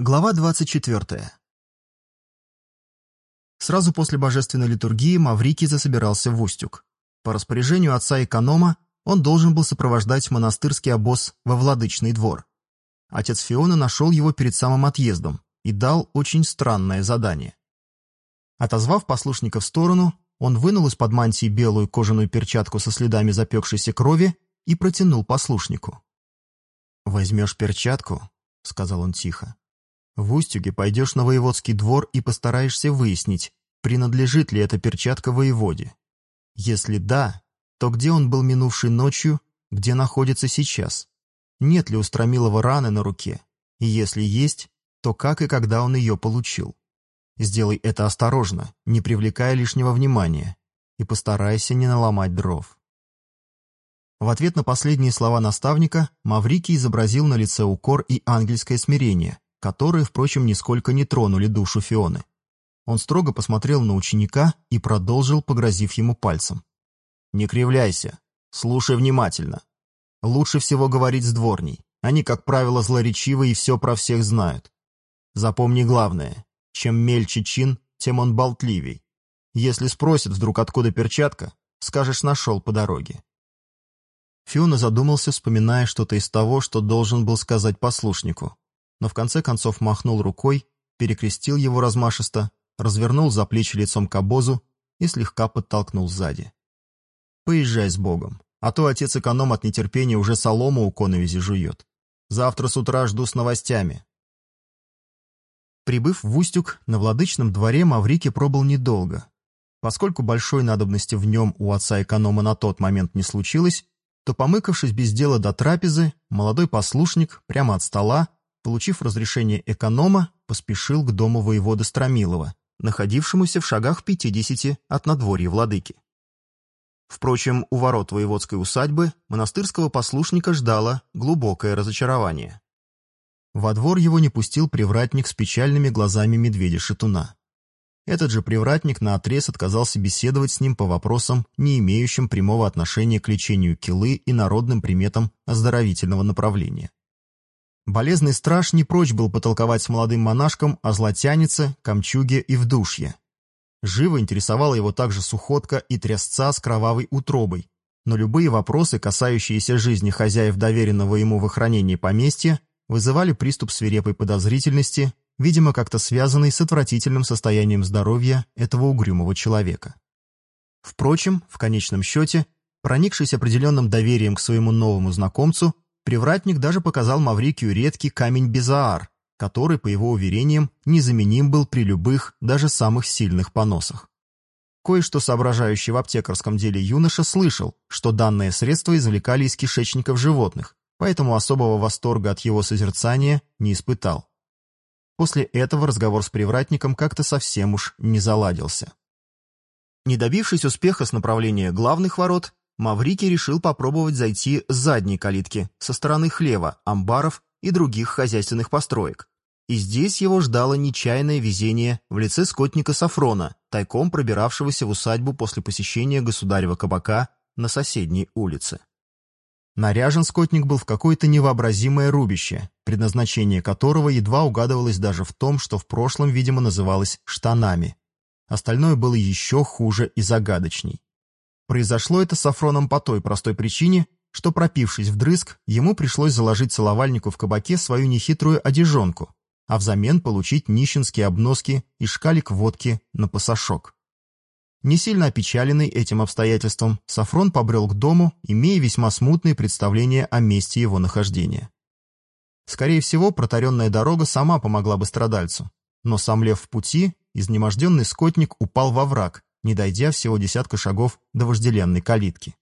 Глава 24. Сразу после божественной литургии Маврикий засобирался в Устюг. По распоряжению отца-эконома он должен был сопровождать монастырский обоз во Владычный двор. Отец Фиона нашел его перед самым отъездом и дал очень странное задание. Отозвав послушника в сторону, он вынул из-под мантии белую кожаную перчатку со следами запекшейся крови и протянул послушнику. «Возьмешь перчатку», — сказал он тихо, в Устюге пойдешь на воеводский двор и постараешься выяснить, принадлежит ли эта перчатка воеводе. Если да, то где он был минувшей ночью, где находится сейчас? Нет ли у Стромилова раны на руке? И если есть, то как и когда он ее получил? Сделай это осторожно, не привлекая лишнего внимания, и постарайся не наломать дров. В ответ на последние слова наставника Маврикий изобразил на лице укор и ангельское смирение, которые, впрочем, нисколько не тронули душу Фионы. Он строго посмотрел на ученика и продолжил, погрозив ему пальцем. «Не кривляйся. Слушай внимательно. Лучше всего говорить с дворней. Они, как правило, злоречивы и все про всех знают. Запомни главное. Чем мельче чин, тем он болтливей. Если спросят вдруг, откуда перчатка, скажешь, нашел по дороге». Фиона задумался, вспоминая что-то из того, что должен был сказать послушнику но в конце концов махнул рукой, перекрестил его размашисто, развернул за плечи лицом к обозу и слегка подтолкнул сзади. «Поезжай с Богом, а то отец-эконом от нетерпения уже солому у коновизи жует. Завтра с утра жду с новостями». Прибыв в Устюг, на владычном дворе Маврики пробыл недолго. Поскольку большой надобности в нем у отца-эконома на тот момент не случилось, то, помыкавшись без дела до трапезы, молодой послушник прямо от стола получив разрешение эконома, поспешил к дому воевода Стромилова, находившемуся в шагах 50 от надворья владыки. Впрочем, у ворот воеводской усадьбы монастырского послушника ждало глубокое разочарование. Во двор его не пустил привратник с печальными глазами медведя-шатуна. Этот же привратник наотрез отказался беседовать с ним по вопросам, не имеющим прямого отношения к лечению килы и народным приметам оздоровительного направления. Болезный страж не прочь был потолковать с молодым монашком о златянице, камчуге и вдушье. Живо интересовала его также сухотка и трясца с кровавой утробой, но любые вопросы, касающиеся жизни хозяев доверенного ему в охранении поместья, вызывали приступ свирепой подозрительности, видимо, как-то связанный с отвратительным состоянием здоровья этого угрюмого человека. Впрочем, в конечном счете, проникшись определенным доверием к своему новому знакомцу, Привратник даже показал Маврикию редкий камень Безаар, который, по его уверениям, незаменим был при любых, даже самых сильных поносах. Кое-что соображающий в аптекарском деле юноша слышал, что данное средство извлекали из кишечников животных, поэтому особого восторга от его созерцания не испытал. После этого разговор с привратником как-то совсем уж не заладился. Не добившись успеха с направления главных ворот, Маврикий решил попробовать зайти с задней калитки, со стороны хлева, амбаров и других хозяйственных построек. И здесь его ждало нечаянное везение в лице скотника Сафрона, тайком пробиравшегося в усадьбу после посещения государева кабака на соседней улице. Наряжен скотник был в какое-то невообразимое рубище, предназначение которого едва угадывалось даже в том, что в прошлом, видимо, называлось «штанами». Остальное было еще хуже и загадочней. Произошло это с Сафроном по той простой причине, что, пропившись вдрызг, ему пришлось заложить целовальнику в кабаке свою нехитрую одежонку, а взамен получить нищенские обноски и шкалик водки на пасашок. Не сильно опечаленный этим обстоятельством, Сафрон побрел к дому, имея весьма смутные представления о месте его нахождения. Скорее всего, протаренная дорога сама помогла бы страдальцу, но сам лев в пути, изнеможденный скотник упал во враг, не дойдя всего десятка шагов до вожделенной калитки.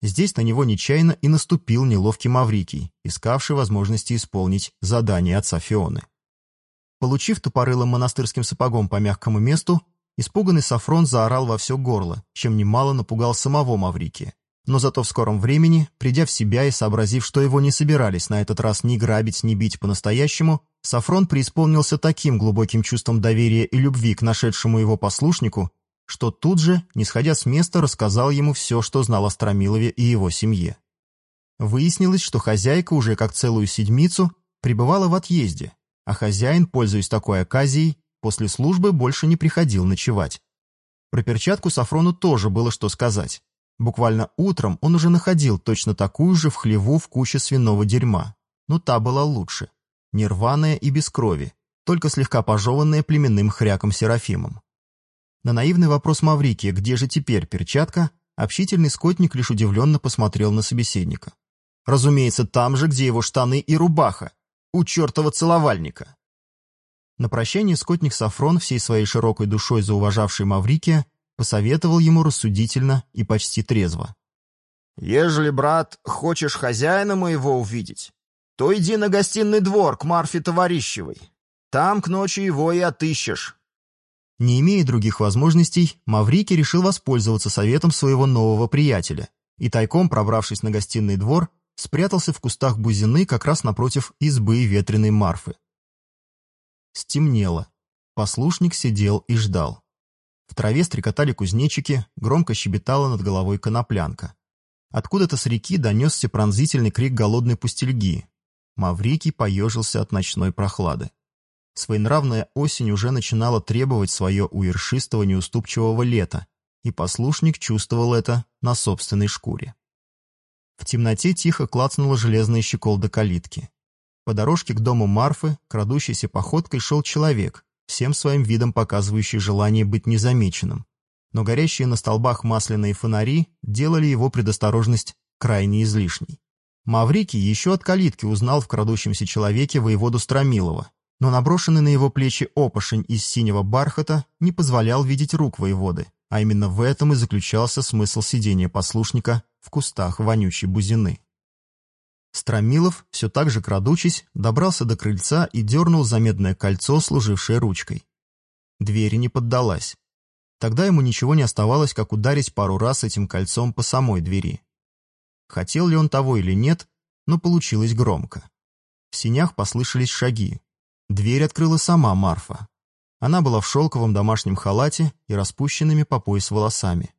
Здесь на него нечаянно и наступил неловкий Маврикий, искавший возможности исполнить задание отца Фионы. Получив тупорылым монастырским сапогом по мягкому месту, испуганный Сафрон заорал во все горло, чем немало напугал самого Маврикия. Но зато в скором времени, придя в себя и сообразив, что его не собирались на этот раз ни грабить, ни бить по-настоящему, Сафрон преисполнился таким глубоким чувством доверия и любви к нашедшему его послушнику, что тут же, не сходя с места, рассказал ему все, что знал о Стромилове и его семье. Выяснилось, что хозяйка уже как целую седмицу пребывала в отъезде, а хозяин, пользуясь такой оказией, после службы больше не приходил ночевать. Про перчатку Сафрону тоже было что сказать. Буквально утром он уже находил точно такую же в хлеву в куче свиного дерьма, но та была лучше, нерваная и без крови, только слегка пожеванная племенным хряком Серафимом. На наивный вопрос Маврикия «Где же теперь перчатка?» общительный скотник лишь удивленно посмотрел на собеседника. Разумеется, там же, где его штаны и рубаха, у чертова целовальника. На прощание скотник Сафрон, всей своей широкой душой зауважавший Маврикия, посоветовал ему рассудительно и почти трезво. «Ежели, брат, хочешь хозяина моего увидеть, то иди на гостиный двор к Марфе Товарищевой. Там к ночи его и отыщешь». Не имея других возможностей, Маврикий решил воспользоваться советом своего нового приятеля и, тайком пробравшись на гостиный двор, спрятался в кустах бузины как раз напротив избы ветреной Марфы. Стемнело. Послушник сидел и ждал. В траве стрекотали кузнечики, громко щебетала над головой коноплянка. Откуда-то с реки донесся пронзительный крик голодной пустельги. Маврикий поежился от ночной прохлады. Своенравная осень уже начинала требовать свое у ершистого неуступчивого лета, и послушник чувствовал это на собственной шкуре. В темноте тихо клацнула железная щеколда калитки. По дорожке к дому Марфы, крадущейся походкой, шел человек, всем своим видом показывающий желание быть незамеченным. Но горящие на столбах масляные фонари делали его предосторожность крайне излишней. Маврикий еще от калитки узнал в крадущемся человеке воеводу Стромилова, но наброшенный на его плечи опошень из синего бархата не позволял видеть рук воеводы, а именно в этом и заключался смысл сидения послушника в кустах вонючей бузины. Стромилов, все так же крадучись, добрался до крыльца и дернул замедное кольцо, служившее ручкой. Дверь не поддалась. Тогда ему ничего не оставалось, как ударить пару раз этим кольцом по самой двери. Хотел ли он того или нет, но получилось громко. В синях послышались шаги. Дверь открыла сама Марфа. Она была в шелковом домашнем халате и распущенными по пояс волосами.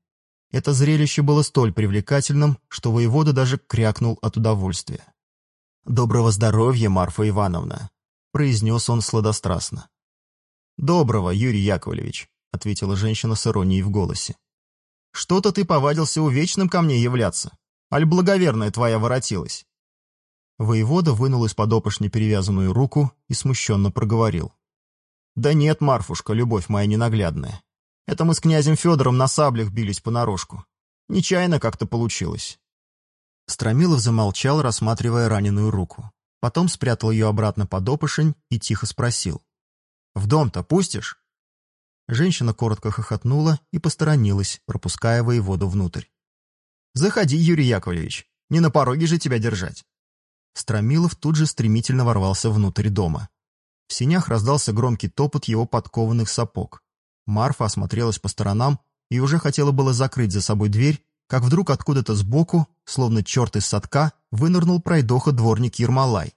Это зрелище было столь привлекательным, что воевода даже крякнул от удовольствия. «Доброго здоровья, Марфа Ивановна», — произнес он сладострастно. «Доброго, Юрий Яковлевич», — ответила женщина с иронией в голосе. «Что-то ты повадился увечным ко мне являться. Аль благоверная твоя воротилась». Воевода вынул из подопошни перевязанную руку и смущенно проговорил. «Да нет, Марфушка, любовь моя ненаглядная. Это мы с князем Федором на саблях бились понарошку. Нечаянно как-то получилось». Стромилов замолчал, рассматривая раненую руку. Потом спрятал ее обратно под опошень и тихо спросил. «В дом-то пустишь?» Женщина коротко хохотнула и посторонилась, пропуская воеводу внутрь. «Заходи, Юрий Яковлевич, не на пороге же тебя держать». Стромилов тут же стремительно ворвался внутрь дома. В синях раздался громкий топот его подкованных сапог. Марфа осмотрелась по сторонам и уже хотела было закрыть за собой дверь, как вдруг откуда-то сбоку, словно черт из садка, вынырнул пройдоха дворник Ермолай.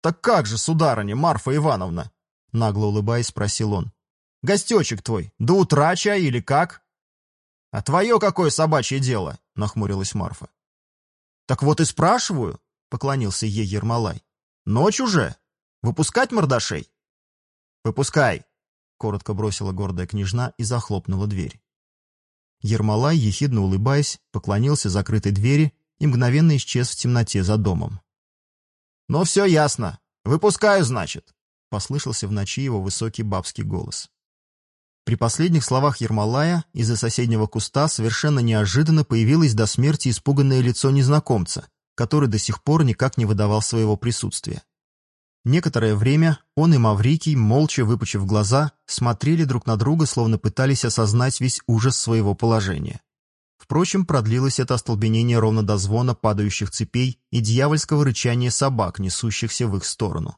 «Так как же, сударыня, Марфа Ивановна?» Нагло улыбаясь, спросил он. «Гостечек твой, до утра чай или как?» «А твое какое собачье дело?» — нахмурилась Марфа. «Так вот и спрашиваю», — поклонился ей Ермолай. «Ночь уже. Выпускать мордашей?» «Выпускай», — коротко бросила гордая княжна и захлопнула дверь. Ермолай, ехидно улыбаясь, поклонился закрытой двери и мгновенно исчез в темноте за домом. «Ну все ясно. Выпускаю, значит», — послышался в ночи его высокий бабский голос. При последних словах Ермолая из-за соседнего куста совершенно неожиданно появилось до смерти испуганное лицо незнакомца, который до сих пор никак не выдавал своего присутствия. Некоторое время он и Маврикий, молча выпучив глаза, смотрели друг на друга, словно пытались осознать весь ужас своего положения. Впрочем, продлилось это остолбенение ровно до звона падающих цепей и дьявольского рычания собак, несущихся в их сторону.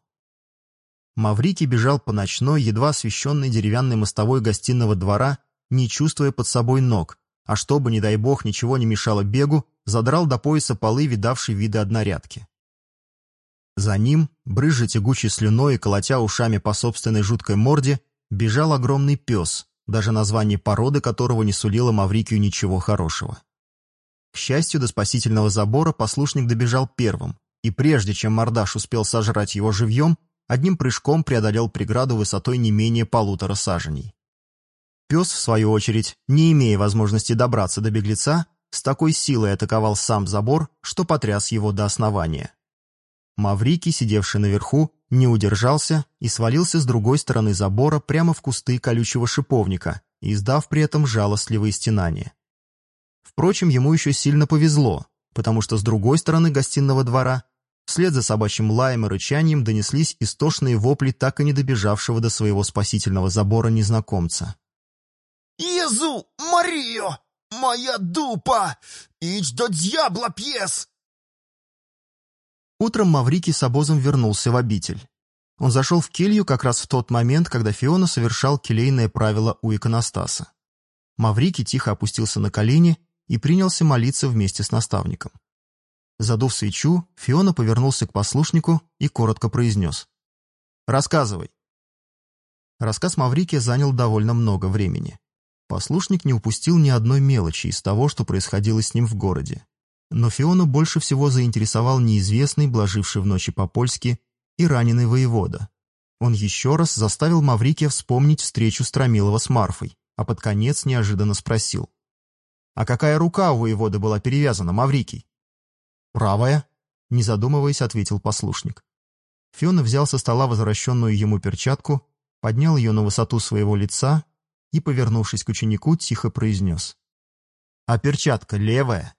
Маврикий бежал по ночной, едва освещенной деревянной мостовой гостиного двора, не чувствуя под собой ног, а чтобы, не дай бог, ничего не мешало бегу, задрал до пояса полы, видавшей виды однорядки. За ним, брызжа тягучей слюной и колотя ушами по собственной жуткой морде, бежал огромный пес, даже название породы которого не сулило Маврикию ничего хорошего. К счастью, до спасительного забора послушник добежал первым, и прежде чем мордаш успел сожрать его живьем, одним прыжком преодолел преграду высотой не менее полутора саженей. Пес, в свою очередь, не имея возможности добраться до беглеца, с такой силой атаковал сам забор, что потряс его до основания. Маврикий, сидевший наверху, не удержался и свалился с другой стороны забора прямо в кусты колючего шиповника, издав при этом жалостливые стенания. Впрочем, ему еще сильно повезло, потому что с другой стороны гостиного двора вслед за собачьим лаем и рычанием донеслись истошные вопли так и не добежавшего до своего спасительного забора незнакомца. «Езу, Марио! Моя дупа! Ич до дьябла пьес!» Утром Маврикий с обозом вернулся в обитель. Он зашел в келью как раз в тот момент, когда Фиона совершал келейное правило у иконостаса. Маврикий тихо опустился на колени и принялся молиться вместе с наставником. Задув свечу, Фиона повернулся к послушнику и коротко произнес. «Рассказывай». Рассказ Маврикия занял довольно много времени. Послушник не упустил ни одной мелочи из того, что происходило с ним в городе. Но Фиону больше всего заинтересовал неизвестный, блаживший в ночи по-польски, и раненый воевода. Он еще раз заставил Маврикия вспомнить встречу Стромилова с Марфой, а под конец неожиданно спросил. «А какая рука у воевода была перевязана, Маврикий?» «Правая», — не задумываясь, ответил послушник. Фиона взял со стола возвращенную ему перчатку, поднял ее на высоту своего лица и, повернувшись к ученику, тихо произнес. «А перчатка левая?»